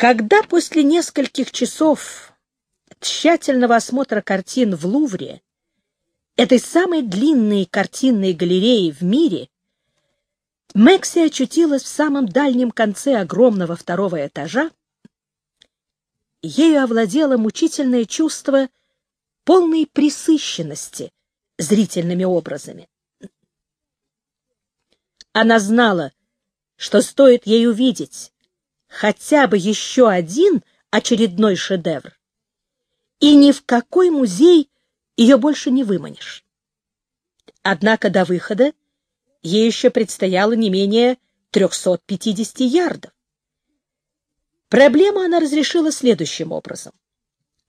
Когда после нескольких часов тщательного осмотра картин в Лувре, этой самой длинной картинной галереи в мире, Мэкси очутилась в самом дальнем конце огромного второго этажа, ею овладело мучительное чувство полной присыщенности зрительными образами. Она знала, что стоит ей увидеть хотя бы еще один очередной шедевр, и ни в какой музей ее больше не выманишь. Однако до выхода ей еще предстояло не менее 350 ярдов. Проблему она разрешила следующим образом.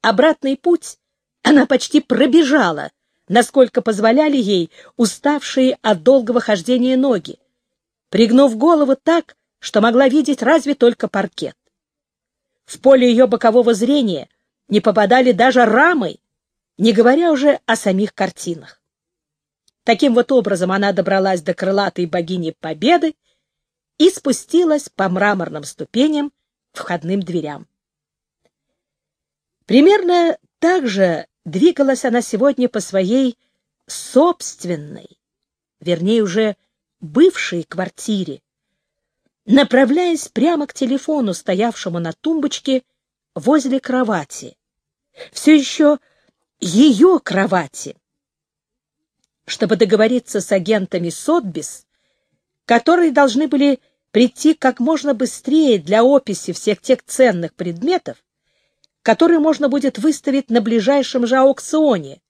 Обратный путь она почти пробежала, насколько позволяли ей уставшие от долгого хождения ноги, пригнув голову так, что могла видеть разве только паркет. В поле ее бокового зрения не попадали даже рамы, не говоря уже о самих картинах. Таким вот образом она добралась до крылатой богини Победы и спустилась по мраморным ступеням к входным дверям. Примерно так же двигалась она сегодня по своей собственной, вернее уже бывшей квартире, направляясь прямо к телефону, стоявшему на тумбочке возле кровати. Все еще ее кровати, чтобы договориться с агентами Сотбис, которые должны были прийти как можно быстрее для описи всех тех ценных предметов, которые можно будет выставить на ближайшем же аукционе,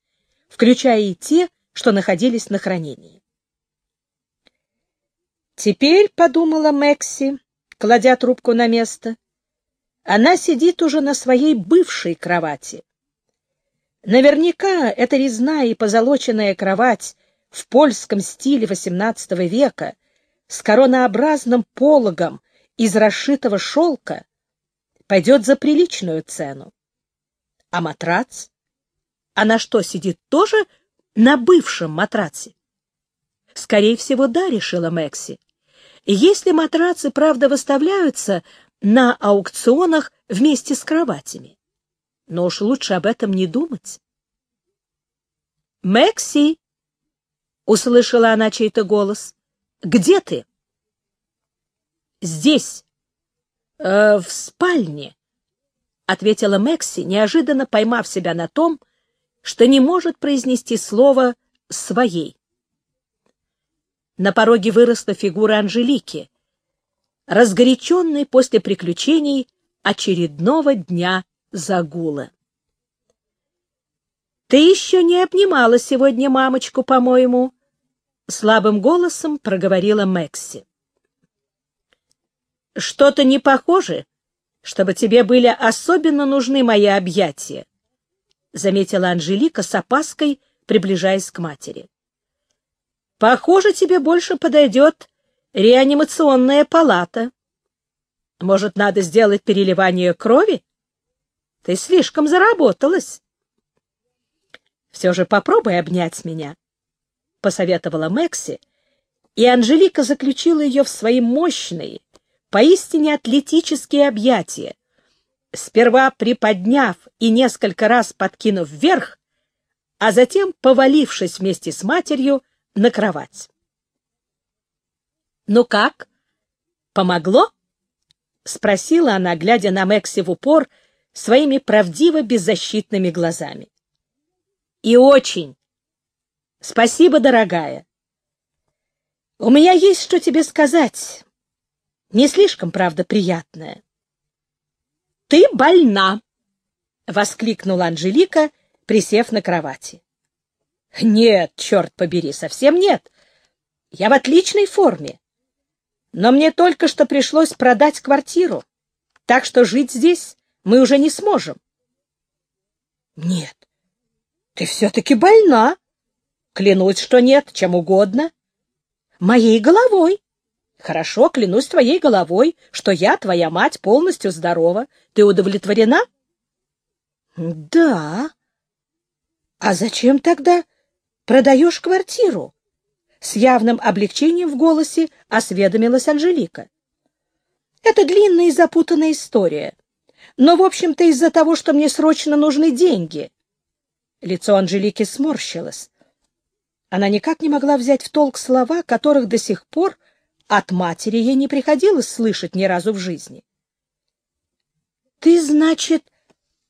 включая и те, что находились на хранении. Теперь, — подумала Мэкси, кладя трубку на место, — она сидит уже на своей бывшей кровати. Наверняка эта резная и позолоченная кровать в польском стиле XVIII века с коронообразным пологом из расшитого шелка пойдет за приличную цену. А матрац? Она что, сидит тоже на бывшем матраце? Скорее всего, да, решила Мэкси. Если матрацы, правда, выставляются на аукционах вместе с кроватями. Но уж лучше об этом не думать. «Мэкси!» — услышала она чей-то голос. Где ты? Здесь, э, в спальне, ответила Мэкси, неожиданно поймав себя на том, что не может произнести слово своей. На пороге выросла фигура Анжелики, разгоряченной после приключений очередного дня загула. «Ты еще не обнимала сегодня мамочку, по-моему», слабым голосом проговорила Мэкси. Что-то не похоже, чтобы тебе были особенно нужны мои объятия, заметила Анжелика с опаской, приближаясь к матери. Похоже, тебе больше подойдет реанимационная палата. Может, надо сделать переливание крови? Ты слишком заработалась. Все же попробуй обнять меня. — посоветовала Мэкси, и Анжелика заключила ее в свои мощные, поистине атлетические объятия, сперва приподняв и несколько раз подкинув вверх, а затем повалившись вместе с матерью на кровать. «Ну как? Помогло?» — спросила она, глядя на Мэкси в упор своими правдиво беззащитными глазами. «И очень!» Спасибо, дорогая. У меня есть что тебе сказать. Не слишком, правда, приятное. Ты больна, воскликнула Анжелика, присев на кровати. Нет, черт побери, совсем нет. Я в отличной форме. Но мне только что пришлось продать квартиру, так что жить здесь мы уже не сможем. Нет, ты все-таки больна, Клянусь, что нет, чем угодно. Моей головой. Хорошо, клянусь твоей головой, что я, твоя мать, полностью здорова. Ты удовлетворена? Да. А зачем тогда продаешь квартиру? С явным облегчением в голосе осведомилась Анжелика. Это длинная и запутанная история. Но, в общем-то, из-за того, что мне срочно нужны деньги. Лицо Анжелики сморщилось. Она никак не могла взять в толк слова, которых до сих пор от матери ей не приходилось слышать ни разу в жизни. — Ты, значит,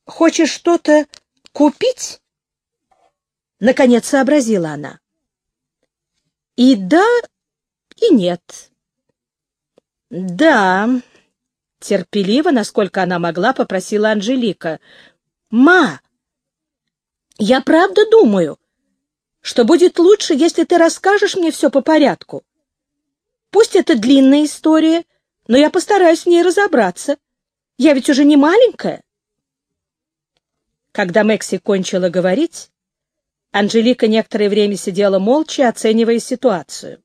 хочешь что-то купить? Наконец сообразила она. И да, и нет. Да, терпеливо, насколько она могла, попросила Анжелика. Ма, я правда думаю, что будет лучше, если ты расскажешь мне все по порядку. Пусть это длинная история, но я постараюсь в ней разобраться. Я ведь уже не маленькая. Когда Мэкси кончила говорить, Анжелика некоторое время сидела молча, оценивая ситуацию.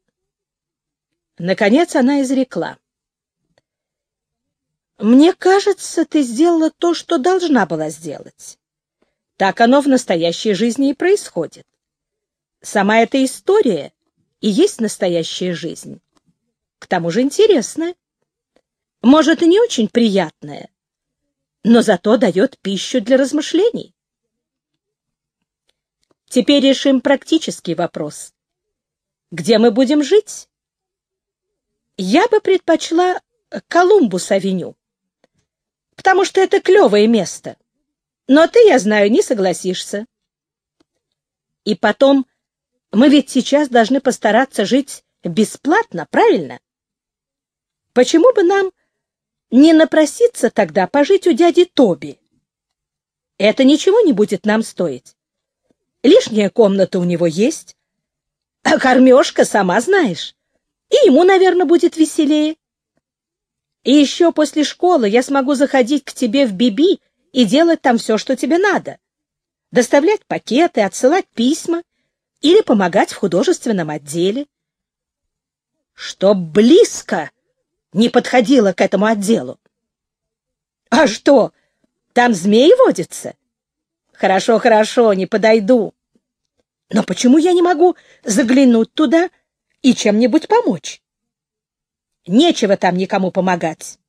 Наконец она изрекла. «Мне кажется, ты сделала то, что должна была сделать. Так оно в настоящей жизни и происходит. Сама эта история и есть настоящая жизнь. К тому же интересная. Может, и не очень приятная, но зато дает пищу для размышлений. Теперь решим практический вопрос. Где мы будем жить? Я бы предпочла Колумбус-авеню, потому что это клевое место. Но ты, я знаю, не согласишься. И потом, мы ведь сейчас должны постараться жить бесплатно, правильно? Почему бы нам не напроситься тогда пожить у дяди Тоби? Это ничего не будет нам стоить. Лишняя комната у него есть, а кормежка, сама знаешь. И ему, наверное, будет веселее. И еще после школы я смогу заходить к тебе в Биби и делать там все, что тебе надо. Доставлять пакеты, отсылать письма или помогать в художественном отделе. Чтоб близко не подходило к этому отделу. А что, там змеи водятся? Хорошо, хорошо, не подойду. Но почему я не могу заглянуть туда и чем-нибудь помочь? Нечего там никому помогать.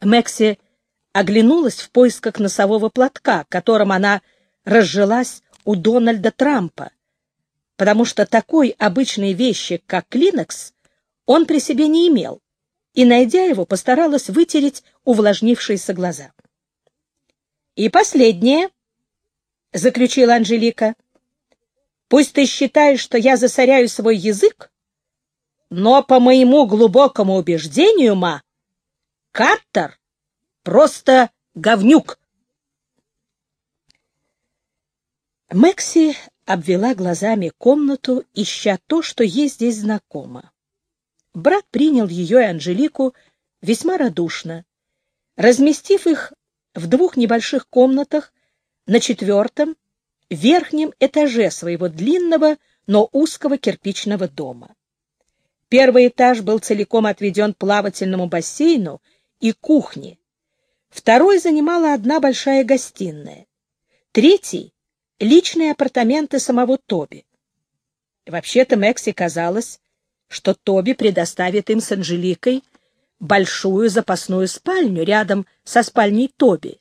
Мэкси оглянулась в поисках носового платка, которым она разжилась у Дональда Трампа, потому что такой обычной вещи, как клинекс, он при себе не имел, и, найдя его, постаралась вытереть увлажнившиеся глаза. И последнее, — заключила Анжелика, — пусть ты считаешь, что я засоряю свой язык, но по моему глубокому убеждению, ма, Каттер просто говнюк. Мэкси обвела глазами комнату, ища то, что ей здесь знакомо. Брат принял ее и Анжелику весьма радушно, разместив их в двух небольших комнатах на четвертом, верхнем этаже своего длинного, но узкого кирпичного дома. Первый этаж был целиком отведен плавательному бассейну и кухне. Второй занимала одна большая гостиная. Третий — личные апартаменты самого Тоби. Вообще-то Мэкси казалось, что Тоби предоставит им с Анжеликой большую запасную спальню рядом со спальней Тоби.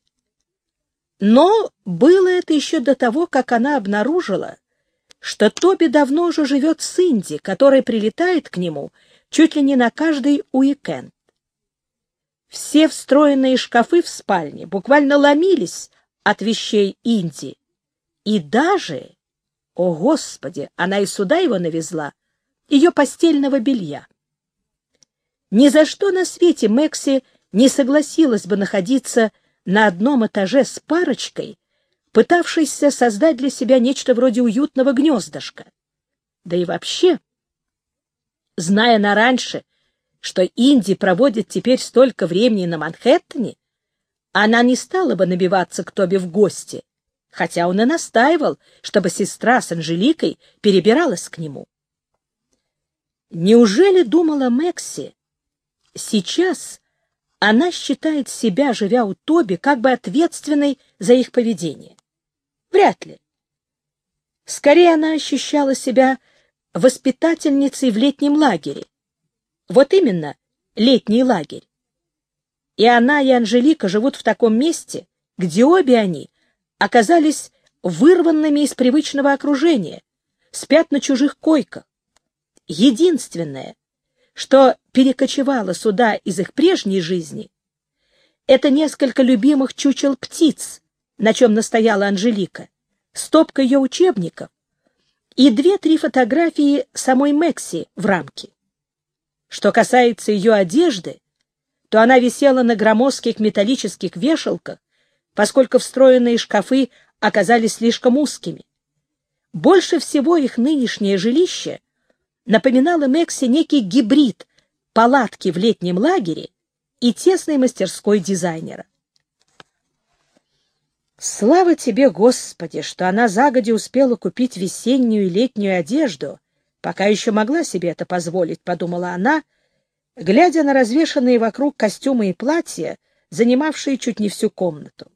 Но было это еще до того, как она обнаружила, что Тоби давно уже живет с Инди, которая прилетает к нему чуть ли не на каждый уикенд. Все встроенные шкафы в спальне буквально ломились от вещей Инди. И даже, о господи, она и сюда его навезла, ее постельного белья. Ни за что на свете Мэкси не согласилась бы находиться на одном этаже с парочкой, пытавшейся создать для себя нечто вроде уютного гнездышка. Да и вообще, зная на раньше, что Инди проводит теперь столько времени на Манхэттене, она не стала бы набиваться к Тоби в гости, хотя он и настаивал, чтобы сестра с Анжеликой перебиралась к нему. Неужели, думала Мэкси, Сейчас она считает себя, живя у Тоби, как бы ответственной за их поведение. Вряд ли. Скорее, она ощущала себя воспитательницей в летнем лагере. Вот именно, летний лагерь. и она, и Анжелика живут в таком месте, где обе они оказались вырванными из привычного окружения, спят на чужих койках. Единственное, что перекочевало сюда из их прежней жизни, это несколько любимых чучел птиц, на чем настояла Анжелика, стопка ее учебников и две-три фотографии самой Мекси в рамке. Что касается ее одежды, то она висела на громоздких металлических вешалках, поскольку встроенные шкафы оказались слишком узкими. Больше всего их нынешнее жилище напоминало Мекси некий гибрид палатки в летнем лагере и тесной мастерской дизайнера. Слава тебе, Господи, что она загоди успела купить весеннюю и летнюю одежду, пока еще могла себе это позволить, — подумала она, глядя на развешанные вокруг костюмы и платья, занимавшие чуть не всю комнату.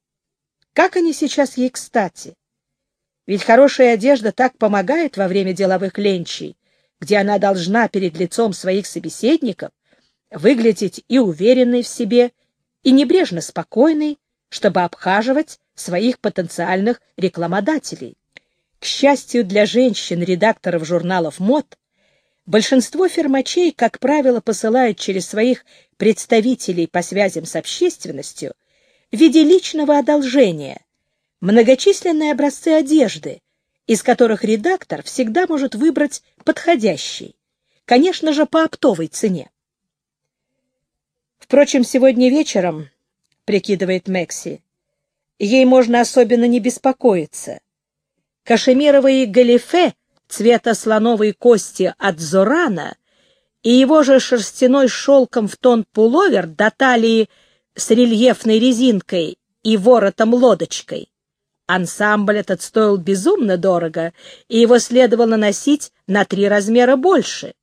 Как они сейчас ей кстати? Ведь хорошая одежда так помогает во время деловых ленчей, где она должна перед лицом своих собеседников выглядеть и уверенной в себе, и небрежно спокойной, чтобы обхаживать своих потенциальных рекламодателей. К счастью для женщин-редакторов журналов мод, большинство фермачей, как правило, посылают через своих представителей по связям с общественностью в виде личного одолжения многочисленные образцы одежды, из которых редактор всегда может выбрать подходящий, конечно же, по оптовой цене. Впрочем, сегодня вечером, прикидывает Мекси, ей можно особенно не беспокоиться. Кашемировые галифе цвета слоновой кости от Зорана и его же шерстяной шелком в тон пуловер до талии с рельефной резинкой и воротом-лодочкой. Ансамбль этот стоил безумно дорого, и его следовало носить на три размера больше.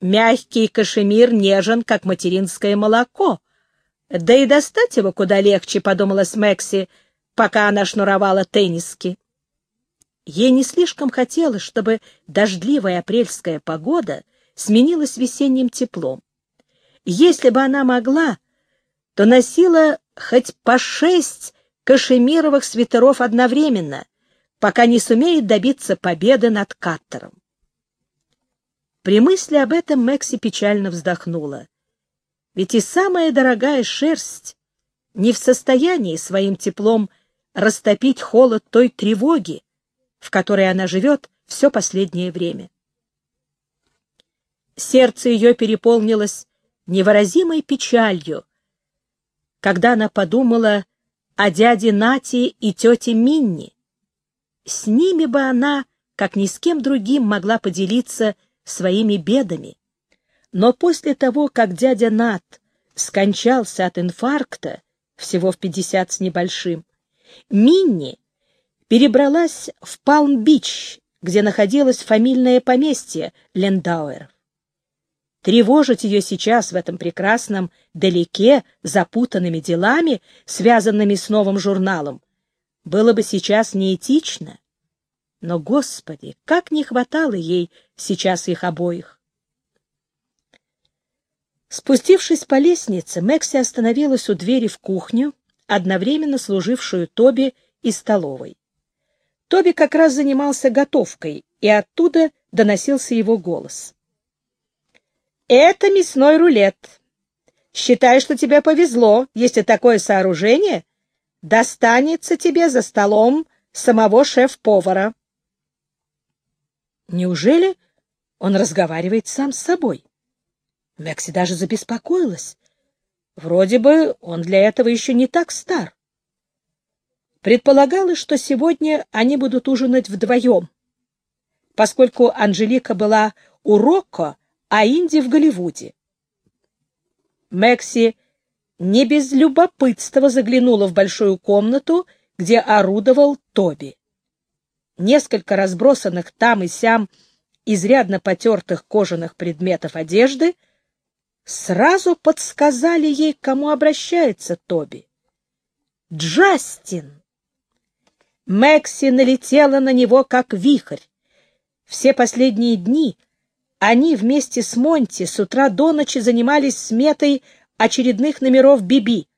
Мягкий кашемир нежен, как материнское молоко, да и достать его куда легче, подумала Смекси, пока она шнуровала тенниски. Ей не слишком хотелось, чтобы дождливая апрельская погода сменилась весенним теплом. Если бы она могла, то носила хоть по шесть кашемировых свитеров одновременно, пока не сумеет добиться победы над Каттером. При мысли об этом Мэкси печально вздохнула. Ведь и самая дорогая шерсть не в состоянии своим теплом растопить холод той тревоги, в которой она живет все последнее время. Сердце ее переполнилось невыразимой печалью, когда она подумала о дяде Нати и тете Минни. С ними бы она, как ни с кем другим, могла поделиться своими бедами. Но после того, как дядя Нат скончался от инфаркта, всего в пятьдесят с небольшим, Минни перебралась в Палм-Бич, где находилось фамильное поместье Лендауэров. Тревожить ее сейчас в этом прекрасном далеке запутанными делами, связанными с новым журналом, было бы сейчас неэтично. Но, Господи, как не хватало ей сейчас их обоих! Спустившись по лестнице, Мэкси остановилась у двери в кухню, одновременно служившую Тоби и столовой. Тоби как раз занимался готовкой, и оттуда доносился его голос. «Это мясной рулет. Считай, что тебе повезло, если такое сооружение достанется тебе за столом самого шеф-повара». Неужели он разговаривает сам с собой? Мекси даже забеспокоилась. Вроде бы он для этого еще не так стар. Предполагалось, что сегодня они будут ужинать вдвоем, поскольку Анжелика была у Рокко, а Инди в Голливуде. Мекси не без любопытства заглянула в большую комнату, где орудовал Тоби. Несколько разбросанных там и сям изрядно потертых кожаных предметов одежды — сразу подсказали ей, к кому обращается Тоби. Джастин! Мэкси налетела на него, как вихрь. Все последние дни они вместе с Монти с утра до ночи занимались сметой очередных номеров Биби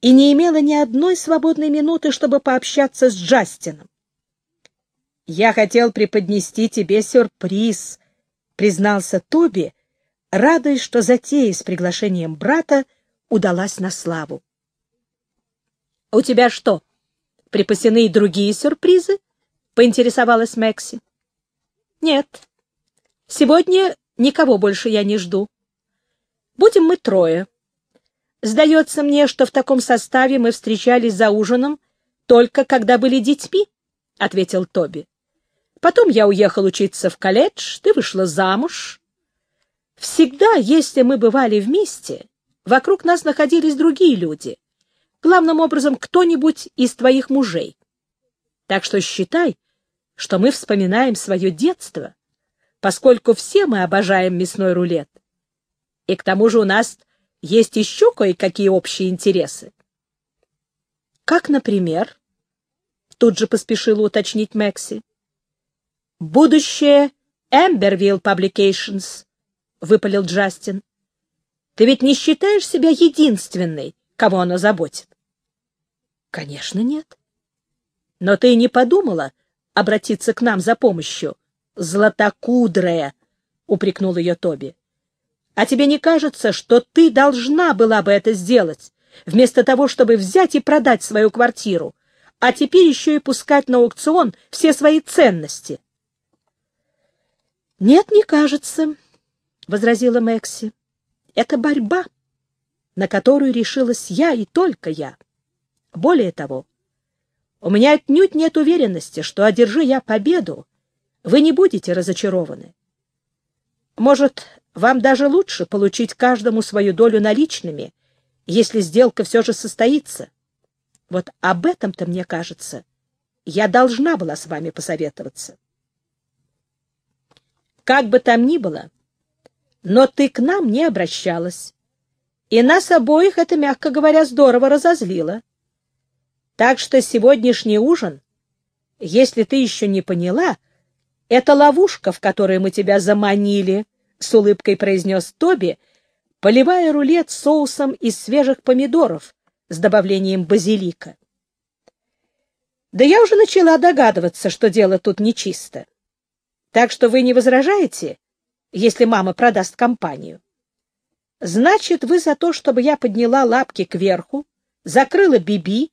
и не имела ни одной свободной минуты, чтобы пообщаться с Джастином. «Я хотел преподнести тебе сюрприз», — признался Тоби, радуясь, что затея с приглашением брата удалась на славу. «У тебя что, припасены и другие сюрпризы?» — поинтересовалась Мэкси. «Нет, сегодня никого больше я не жду. Будем мы трое. Сдается мне, что в таком составе мы встречались за ужином только когда были детьми», — ответил Тоби. «Потом я уехал учиться в колледж, ты вышла замуж. Всегда, если мы бывали вместе, вокруг нас находились другие люди» главным образом кто-нибудь из твоих мужей. Так что считай, что мы вспоминаем свое детство, поскольку все мы обожаем мясной рулет. И к тому же у нас есть еще кое-какие общие интересы. Как, например, тут же поспешила уточнить Мэкси. Будущее Эмбервилл Publications, выпалил Джастин. Ты ведь не считаешь себя единственной, кого оно заботит? — Конечно, нет. — Но ты не подумала обратиться к нам за помощью, златокудрая, — упрекнул ее Тоби. — А тебе не кажется, что ты должна была бы это сделать, вместо того, чтобы взять и продать свою квартиру, а теперь еще и пускать на аукцион все свои ценности? — Нет, не кажется, — возразила Мэкси. — Это борьба на которую решилась я и только я. Более того, у меня отнюдь нет уверенности, что, одержи я победу, вы не будете разочарованы. Может, вам даже лучше получить каждому свою долю наличными, если сделка все же состоится. Вот об этом-то, мне кажется, я должна была с вами посоветоваться. Как бы там ни было, но ты к нам не обращалась и нас обоих это, мягко говоря, здорово разозлило. Так что сегодняшний ужин, если ты еще не поняла, это ловушка, в которой мы тебя заманили, — с улыбкой произнес Тоби, поливая рулет соусом из свежих помидоров с добавлением базилика. Да я уже начала догадываться, что дело тут нечисто. Так что вы не возражаете, если мама продаст компанию? Значит, вы за то, чтобы я подняла лапки кверху, закрыла Биби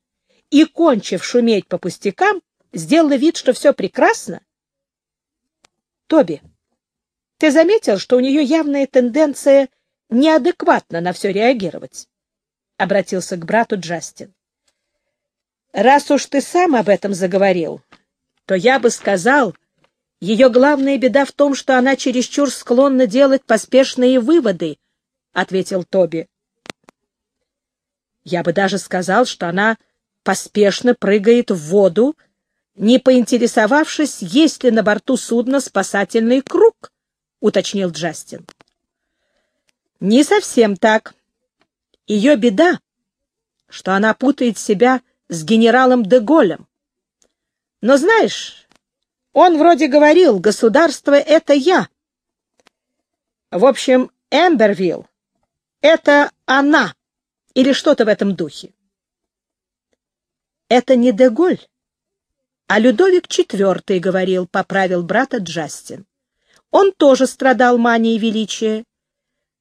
и, кончив шуметь по пустякам, сделала вид, что все прекрасно? Тоби, ты заметил, что у нее явная тенденция неадекватно на все реагировать? Обратился к брату Джастин. Раз уж ты сам об этом заговорил, то я бы сказал, ее главная беда в том, что она чересчур склонна делать поспешные выводы ответил Тоби. Я бы даже сказал, что она поспешно прыгает в воду, не поинтересовавшись, есть ли на борту судна спасательный круг, уточнил Джастин. Не совсем так. Ее беда, что она путает себя с генералом Деголем. Но знаешь, он вроде говорил, государство — это я. В общем, Эмбервилл это она или что-то в этом духе. Это не Деголь, а Людовик IV говорил, поправил брата Джастин. Он тоже страдал манией величия,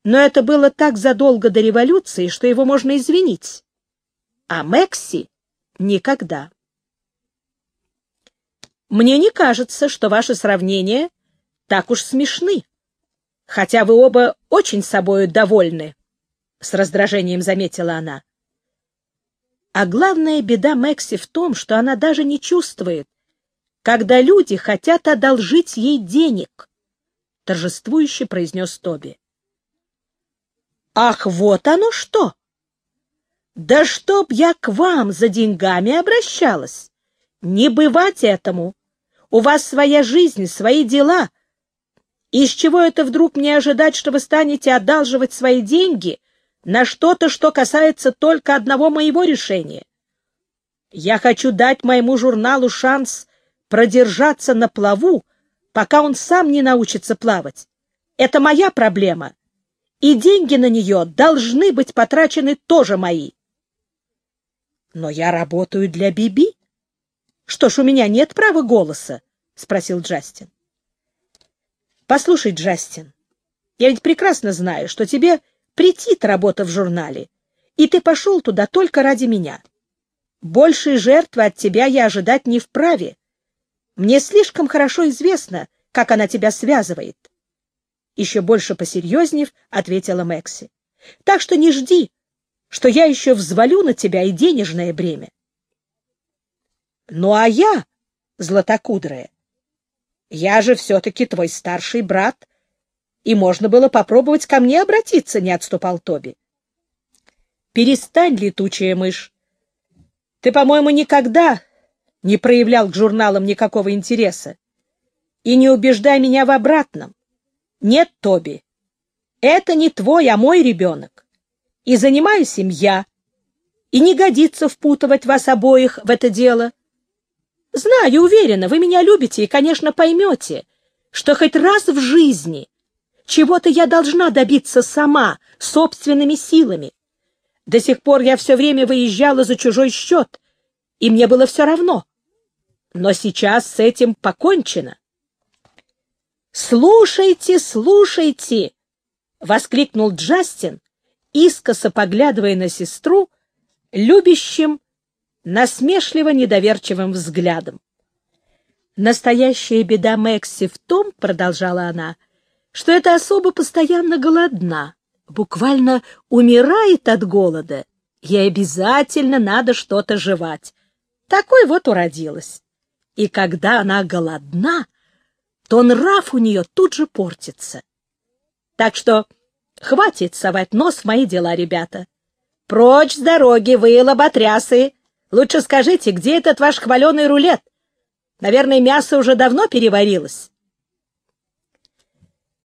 но это было так задолго до революции, что его можно извинить. А Мекси никогда. Мне не кажется, что ваши сравнения так уж смешны, хотя вы оба очень собою довольны. — с раздражением заметила она. А главная беда Мэкси в том, что она даже не чувствует, когда люди хотят одолжить ей денег, — торжествующе произнес Тоби. «Ах, вот оно что! Да чтоб я к вам за деньгами обращалась! Не бывать этому! У вас своя жизнь, свои дела. Из чего это вдруг мне ожидать, что вы станете одалживать свои деньги на что-то, что касается только одного моего решения. Я хочу дать моему журналу шанс продержаться на плаву, пока он сам не научится плавать. Это моя проблема. и деньги на нее должны быть потрачены тоже мои. Но я работаю для Биби. Что ж, у меня нет права голоса, — спросил Джастин. Послушай, Джастин, я ведь прекрасно знаю, что тебе претит работа в журнале, и ты пошел туда только ради меня. Большей жертвы от тебя я ожидать не вправе. Мне слишком хорошо известно, как она тебя связывает. Еще больше посерьезнев, ответила Мэкси. Так что не жди, что я еще взвалю на тебя и денежное бремя. Ну а я, златокудрая, я же все-таки твой старший брат, и можно было попробовать ко мне обратиться, не отступал Тоби. Перестань, летучая мышь. Ты, по-моему, никогда не проявлял к журналам никакого интереса. И не убеждай меня в обратном. Нет, Тоби, это не твой, а мой ребенок. И занимаюсь им я. И не годится впутывать вас обоих в это дело. Знаю, уверена, вы меня любите и, конечно, поймете, что хоть раз в жизни чего-то я должна добиться сама, собственными силами. До сих пор я все время выезжала за чужой счет, и мне было все равно. Но сейчас с этим покончено. «Слушайте, слушайте!» — воскликнул Джастин, искоса поглядывая на сестру, любящим, насмешливо недоверчивым взглядом. «Настоящая беда Мэкси в том, — продолжала она, — что эта особа постоянно голодна, буквально умирает от голода, ей обязательно надо что-то жевать. Такой вот уродилась. И когда она голодна, то нрав у нее тут же портится. Так что хватит совать нос в мои дела, ребята. Прочь с дороги, вы лоботрясы. Лучше скажите, где этот ваш хваленый рулет? Наверное, мясо уже давно переварилось.